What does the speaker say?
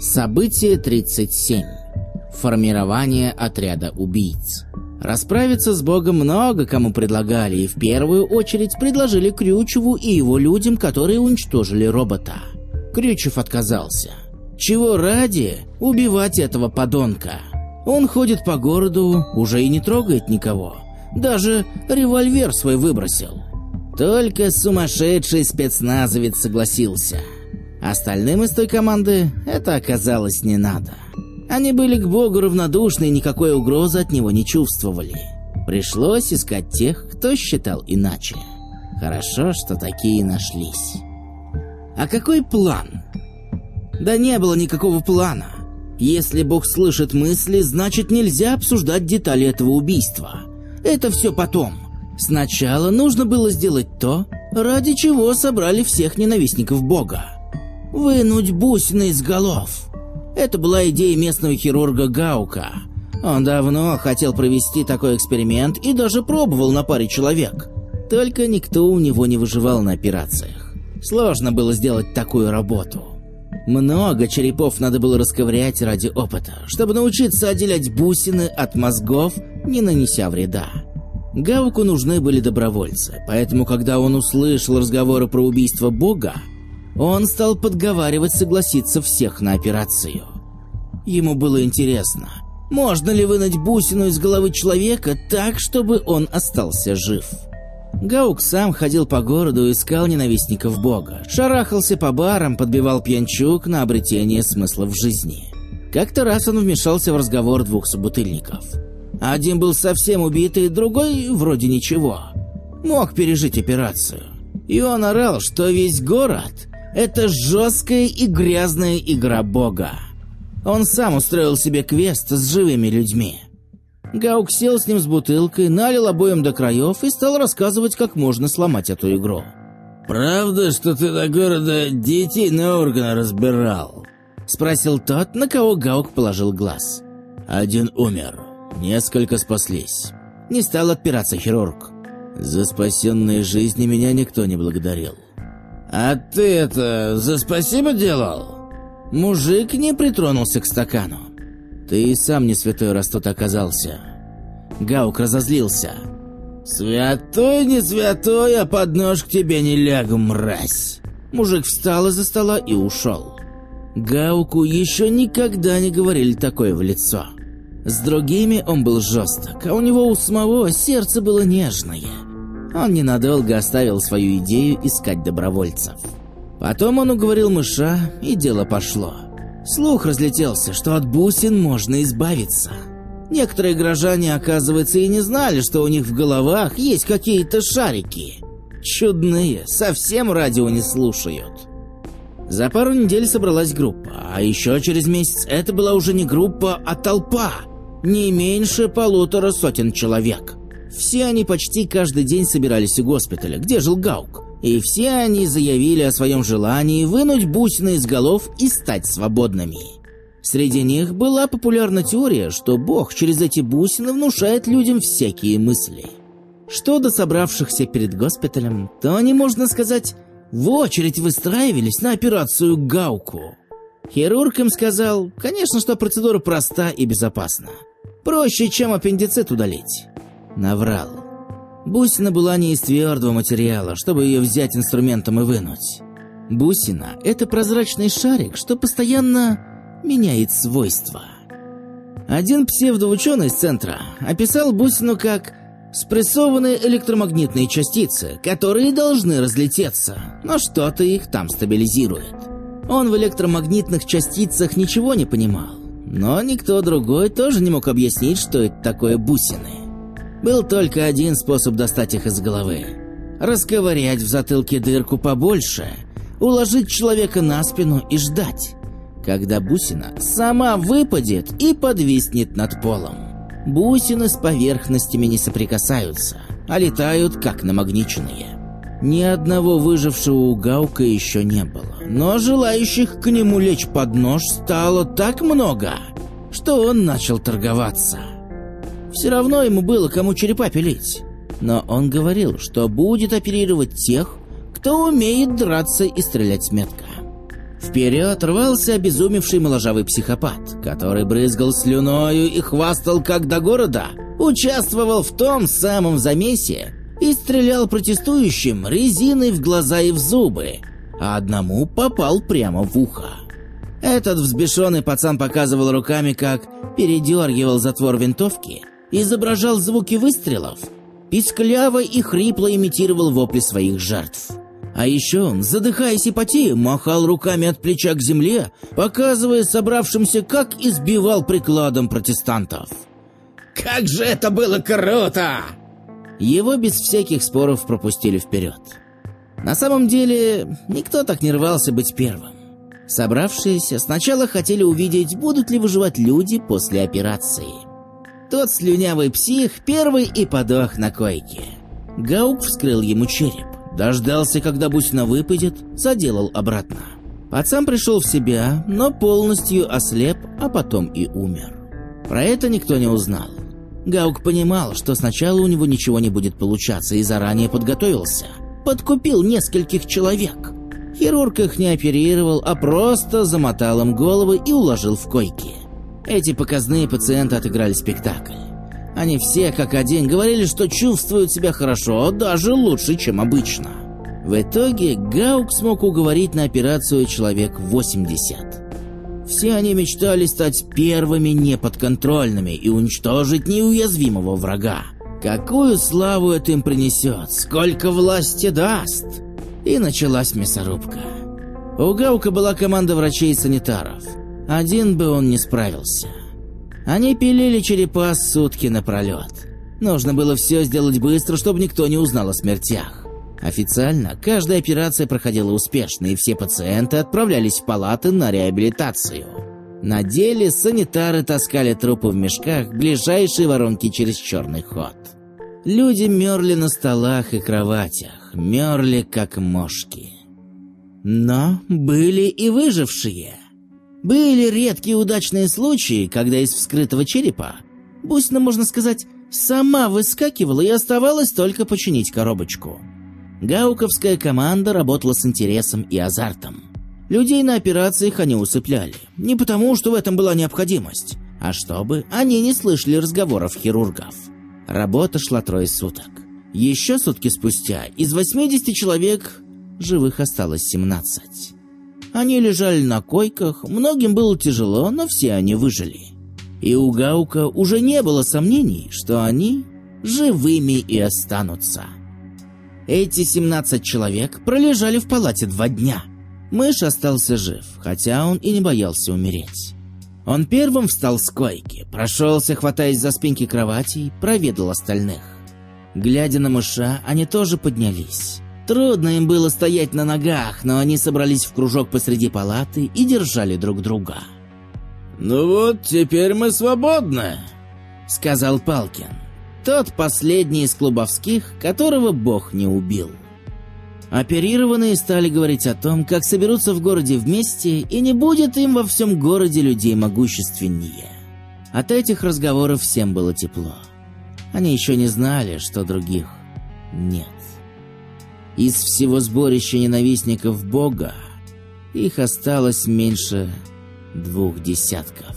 Событие 37. Формирование отряда убийц. Расправиться с Богом много кому предлагали, и в первую очередь предложили Крючеву и его людям, которые уничтожили робота. Крючев отказался. Чего ради убивать этого подонка? Он ходит по городу, уже и не трогает никого. Даже револьвер свой выбросил. Только сумасшедший спецназовец согласился – Остальным из той команды это оказалось не надо. Они были к богу равнодушны и никакой угрозы от него не чувствовали. Пришлось искать тех, кто считал иначе. Хорошо, что такие нашлись. А какой план? Да не было никакого плана. Если бог слышит мысли, значит нельзя обсуждать детали этого убийства. Это все потом. Сначала нужно было сделать то, ради чего собрали всех ненавистников бога вынуть бусины из голов. Это была идея местного хирурга Гаука. Он давно хотел провести такой эксперимент и даже пробовал на паре человек. Только никто у него не выживал на операциях. Сложно было сделать такую работу. Много черепов надо было расковырять ради опыта, чтобы научиться отделять бусины от мозгов, не нанеся вреда. Гауку нужны были добровольцы, поэтому когда он услышал разговоры про убийство Бога, он стал подговаривать согласиться всех на операцию. Ему было интересно, можно ли вынуть бусину из головы человека так, чтобы он остался жив. Гаук сам ходил по городу и искал ненавистников Бога, шарахался по барам, подбивал пьянчук на обретение смысла в жизни. Как-то раз он вмешался в разговор двух собутыльников. Один был совсем убитый, другой вроде ничего. Мог пережить операцию. И он орал, что весь город это жесткая и грязная игра бога. Он сам устроил себе квест с живыми людьми. Гаук сел с ним с бутылкой, налил обоим до краев и стал рассказывать, как можно сломать эту игру. «Правда, что ты до города детей на органы разбирал?» Спросил тот, на кого Гаук положил глаз. «Один умер, несколько спаслись». Не стал отпираться хирург. «За спасенные жизни меня никто не благодарил. «А ты это за спасибо делал?» Мужик не притронулся к стакану. «Ты и сам не святой, раз тут оказался». Гаук разозлился. «Святой, не святой, а под нож к тебе не лягу, мразь!» Мужик встал из-за стола и ушел. Гауку еще никогда не говорили такое в лицо. С другими он был жесток, а у него у самого сердце было нежное он ненадолго оставил свою идею искать добровольцев. Потом он уговорил мыша, и дело пошло. Слух разлетелся, что от бусин можно избавиться. Некоторые горожане, оказывается, и не знали, что у них в головах есть какие-то шарики. Чудные, совсем радио не слушают. За пару недель собралась группа, а еще через месяц это была уже не группа, а толпа. Не меньше полутора сотен человек. Все они почти каждый день собирались у госпиталя, где жил Гаук. И все они заявили о своем желании вынуть бусины из голов и стать свободными. Среди них была популярна теория, что Бог через эти бусины внушает людям всякие мысли. Что до собравшихся перед госпиталем, то они, можно сказать, в очередь выстраивались на операцию Гауку. Хирург им сказал, конечно, что процедура проста и безопасна. Проще, чем аппендицит удалить наврал. Бусина была не из твердого материала, чтобы ее взять инструментом и вынуть. Бусина – это прозрачный шарик, что постоянно меняет свойства. Один псевдоученый из центра описал бусину как спрессованные электромагнитные частицы, которые должны разлететься, но что-то их там стабилизирует. Он в электромагнитных частицах ничего не понимал, но никто другой тоже не мог объяснить, что это такое бусины. Был только один способ достать их из головы. Расковырять в затылке дырку побольше, уложить человека на спину и ждать, когда бусина сама выпадет и подвиснет над полом. Бусины с поверхностями не соприкасаются, а летают как намагниченные. Ни одного выжившего у Гаука еще не было, но желающих к нему лечь под нож стало так много, что он начал торговаться. Все равно ему было кому черепа пилить. Но он говорил, что будет оперировать тех, кто умеет драться и стрелять метко. Вперед рвался обезумевший моложавый психопат, который брызгал слюною и хвастал как до города, участвовал в том самом замесе и стрелял протестующим резиной в глаза и в зубы, а одному попал прямо в ухо. Этот взбешенный пацан показывал руками, как передергивал затвор винтовки, изображал звуки выстрелов, пискляво и хрипло имитировал вопли своих жертв. А еще он, задыхаясь и потея, махал руками от плеча к земле, показывая собравшимся, как избивал прикладом протестантов. «Как же это было круто!» Его без всяких споров пропустили вперед. На самом деле, никто так не рвался быть первым. Собравшиеся сначала хотели увидеть, будут ли выживать люди после операции. Тот слюнявый псих первый и подох на койке. Гаук вскрыл ему череп. Дождался, когда бусина выпадет, заделал обратно. Пацан пришел в себя, но полностью ослеп, а потом и умер. Про это никто не узнал. Гаук понимал, что сначала у него ничего не будет получаться и заранее подготовился. Подкупил нескольких человек. Хирург их не оперировал, а просто замотал им головы и уложил в койки. Эти показные пациенты отыграли спектакль. Они все, как один, говорили, что чувствуют себя хорошо, даже лучше, чем обычно. В итоге Гаук смог уговорить на операцию человек 80. Все они мечтали стать первыми неподконтрольными и уничтожить неуязвимого врага. Какую славу это им принесет, сколько власти даст! И началась мясорубка. У Гаука была команда врачей и санитаров. Один бы он не справился. Они пилили черепа сутки напролет. Нужно было все сделать быстро, чтобы никто не узнал о смертях. Официально каждая операция проходила успешно, и все пациенты отправлялись в палаты на реабилитацию. На деле санитары таскали трупы в мешках в ближайшие воронки через черный ход. Люди мерли на столах и кроватях, мерли как мошки. Но были и выжившие – были редкие удачные случаи, когда из вскрытого черепа Бусина, можно сказать, сама выскакивала и оставалось только починить коробочку. Гауковская команда работала с интересом и азартом. Людей на операциях они усыпляли. Не потому, что в этом была необходимость, а чтобы они не слышали разговоров хирургов. Работа шла трое суток. Еще сутки спустя из 80 человек живых осталось 17. Они лежали на койках, многим было тяжело, но все они выжили. И у Гаука уже не было сомнений, что они живыми и останутся. Эти 17 человек пролежали в палате два дня. Мышь остался жив, хотя он и не боялся умереть. Он первым встал с койки, прошелся, хватаясь за спинки кровати, проведал остальных. Глядя на мыша, они тоже поднялись. Трудно им было стоять на ногах, но они собрались в кружок посреди палаты и держали друг друга. «Ну вот, теперь мы свободны», — сказал Палкин. Тот последний из клубовских, которого Бог не убил. Оперированные стали говорить о том, как соберутся в городе вместе, и не будет им во всем городе людей могущественнее. От этих разговоров всем было тепло. Они еще не знали, что других нет. Из всего сборища ненавистников Бога их осталось меньше двух десятков.